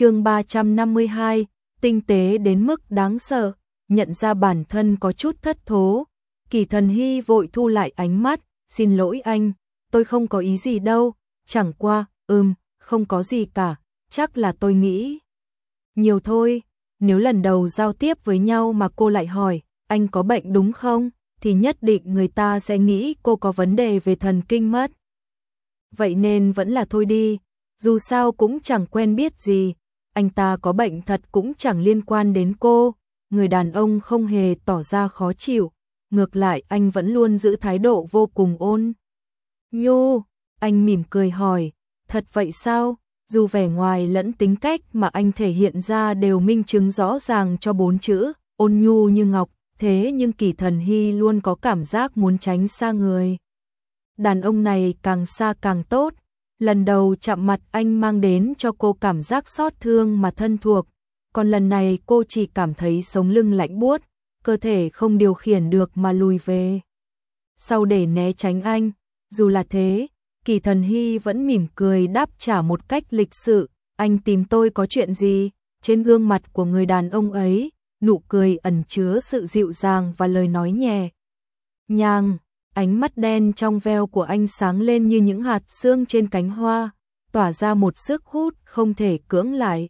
chương 352, tinh tế đến mức đáng sợ, nhận ra bản thân có chút thất thố. Kỳ thần hy vội thu lại ánh mắt, xin lỗi anh, tôi không có ý gì đâu, chẳng qua, ừm, không có gì cả, chắc là tôi nghĩ. Nhiều thôi, nếu lần đầu giao tiếp với nhau mà cô lại hỏi, anh có bệnh đúng không, thì nhất định người ta sẽ nghĩ cô có vấn đề về thần kinh mất. Vậy nên vẫn là thôi đi, dù sao cũng chẳng quen biết gì, anh ta có bệnh thật cũng chẳng liên quan đến cô, người đàn ông không hề tỏ ra khó chịu, ngược lại anh vẫn luôn giữ thái độ vô cùng ôn. Nhu, anh mỉm cười hỏi, thật vậy sao? Dù vẻ ngoài lẫn tính cách mà anh thể hiện ra đều minh chứng rõ ràng cho bốn chữ, ôn nhu như ngọc, thế nhưng kỳ thần hy luôn có cảm giác muốn tránh xa người. Đàn ông này càng xa càng tốt, lần đầu chạm mặt anh mang đến cho cô cảm giác xót thương mà thân thuộc, còn lần này cô chỉ cảm thấy sống lưng lạnh buốt, cơ thể không điều khiển được mà lùi về. Sau để né tránh anh, dù là thế, kỳ thần hy vẫn mỉm cười đáp trả một cách lịch sự, anh tìm tôi có chuyện gì, trên gương mặt của người đàn ông ấy, nụ cười ẩn chứa sự dịu dàng và lời nói nhẹ. Nhàng, ánh mắt đen trong veo của anh sáng lên như những hạt sương trên cánh hoa, tỏa ra một sức hút không thể cưỡng lại.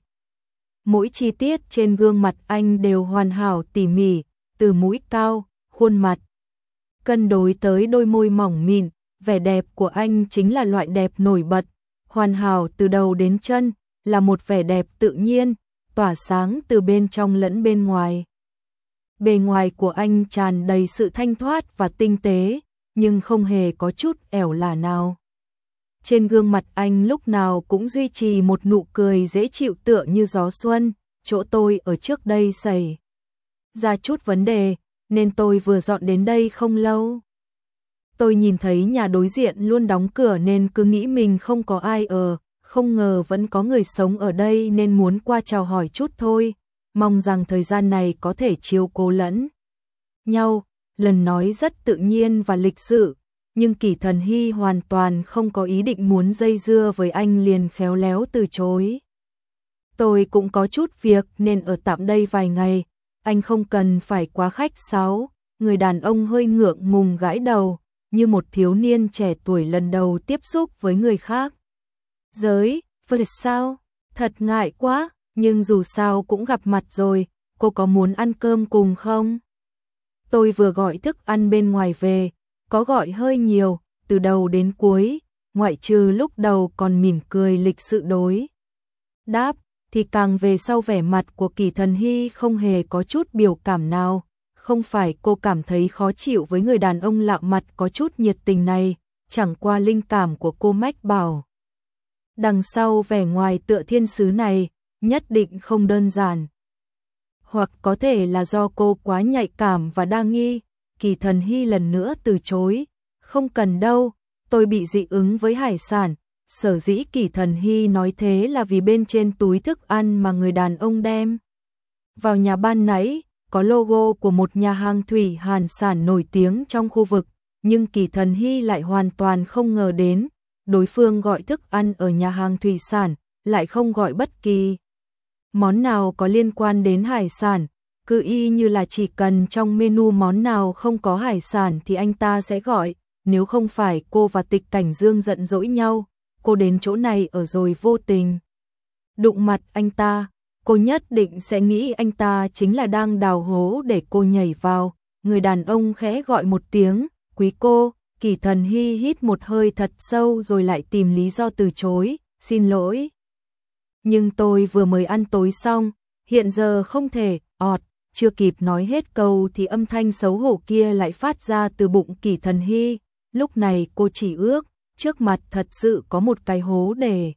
Mỗi chi tiết trên gương mặt anh đều hoàn hảo tỉ mỉ, từ mũi cao, khuôn mặt. Cân đối tới đôi môi mỏng mịn, vẻ đẹp của anh chính là loại đẹp nổi bật, hoàn hảo từ đầu đến chân, là một vẻ đẹp tự nhiên, tỏa sáng từ bên trong lẫn bên ngoài. Bề ngoài của anh tràn đầy sự thanh thoát và tinh tế, nhưng không hề có chút ẻo lả nào. Trên gương mặt anh lúc nào cũng duy trì một nụ cười dễ chịu tựa như gió xuân, chỗ tôi ở trước đây xảy ra chút vấn đề, nên tôi vừa dọn đến đây không lâu. Tôi nhìn thấy nhà đối diện luôn đóng cửa nên cứ nghĩ mình không có ai ở, không ngờ vẫn có người sống ở đây nên muốn qua chào hỏi chút thôi, mong rằng thời gian này có thể chiêu cố lẫn nhau, lần nói rất tự nhiên và lịch sự, nhưng Kỳ Thần Hy hoàn toàn không có ý định muốn dây dưa với anh liền khéo léo từ chối. Tôi cũng có chút việc nên ở tạm đây vài ngày, anh không cần phải quá khách sáo, người đàn ông hơi ngượng ngùng gãi đầu, như một thiếu niên trẻ tuổi lần đầu tiếp xúc với người khác. Giới, vậy sao? Thật ngại quá, nhưng dù sao cũng gặp mặt rồi, cô có muốn ăn cơm cùng không? Tôi vừa gọi thức ăn bên ngoài về, có gọi hơi nhiều, từ đầu đến cuối, ngoại trừ lúc đầu còn mỉm cười lịch sự đối. Đáp, thì càng về sau vẻ mặt của kỳ thần hy không hề có chút biểu cảm nào, không phải cô cảm thấy khó chịu với người đàn ông lạ mặt có chút nhiệt tình này, chẳng qua linh cảm của cô mách bảo. Đằng sau vẻ ngoài tựa thiên sứ này, nhất định không đơn giản. Hoặc có thể là do cô quá nhạy cảm và đa nghi, kỳ thần hy lần nữa từ chối, không cần đâu, tôi bị dị ứng với hải sản, sở dĩ kỳ thần hy nói thế là vì bên trên túi thức ăn mà người đàn ông đem. Vào nhà ban nãy, có logo của một nhà hàng thủy hàn sản nổi tiếng trong khu vực, nhưng kỳ thần hy lại hoàn toàn không ngờ đến, đối phương gọi thức ăn ở nhà hàng thủy sản, lại không gọi bất kỳ món nào có liên quan đến hải sản, cứ y như là chỉ cần trong menu món nào không có hải sản thì anh ta sẽ gọi, nếu không phải cô và tịch cảnh dương giận dỗi nhau, cô đến chỗ này ở rồi vô tình. Đụng mặt anh ta, cô nhất định sẽ nghĩ anh ta chính là đang đào hố để cô nhảy vào, người đàn ông khẽ gọi một tiếng, quý cô, kỳ thần hy hít một hơi thật sâu rồi lại tìm lý do từ chối, xin lỗi. Nhưng tôi vừa mới ăn tối xong, hiện giờ không thể, ọt, chưa kịp nói hết câu thì âm thanh xấu hổ kia lại phát ra từ bụng kỳ thần hy, lúc này cô chỉ ước, trước mặt thật sự có một cái hố để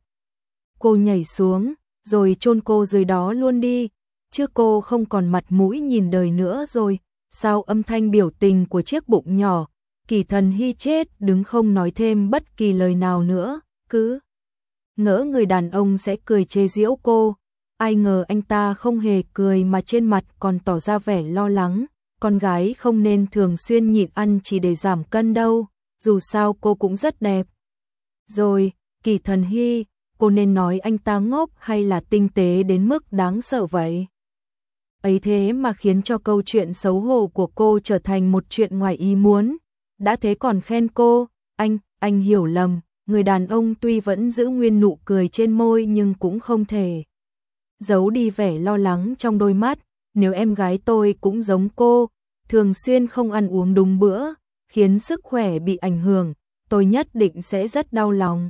cô nhảy xuống, rồi chôn cô dưới đó luôn đi, chứ cô không còn mặt mũi nhìn đời nữa rồi, sao âm thanh biểu tình của chiếc bụng nhỏ, kỳ thần hy chết đứng không nói thêm bất kỳ lời nào nữa, cứ ngỡ người đàn ông sẽ cười chê giễu cô, ai ngờ anh ta không hề cười mà trên mặt còn tỏ ra vẻ lo lắng, con gái không nên thường xuyên nhịn ăn chỉ để giảm cân đâu, dù sao cô cũng rất đẹp. Rồi, kỳ thần hy, cô nên nói anh ta ngốc hay là tinh tế đến mức đáng sợ vậy? Ấy thế mà khiến cho câu chuyện xấu hổ của cô trở thành một chuyện ngoài ý muốn. Đã thế còn khen cô, anh, anh hiểu lầm, người đàn ông tuy vẫn giữ nguyên nụ cười trên môi nhưng cũng không thể. Giấu đi vẻ lo lắng trong đôi mắt, nếu em gái tôi cũng giống cô, thường xuyên không ăn uống đúng bữa, khiến sức khỏe bị ảnh hưởng, tôi nhất định sẽ rất đau lòng.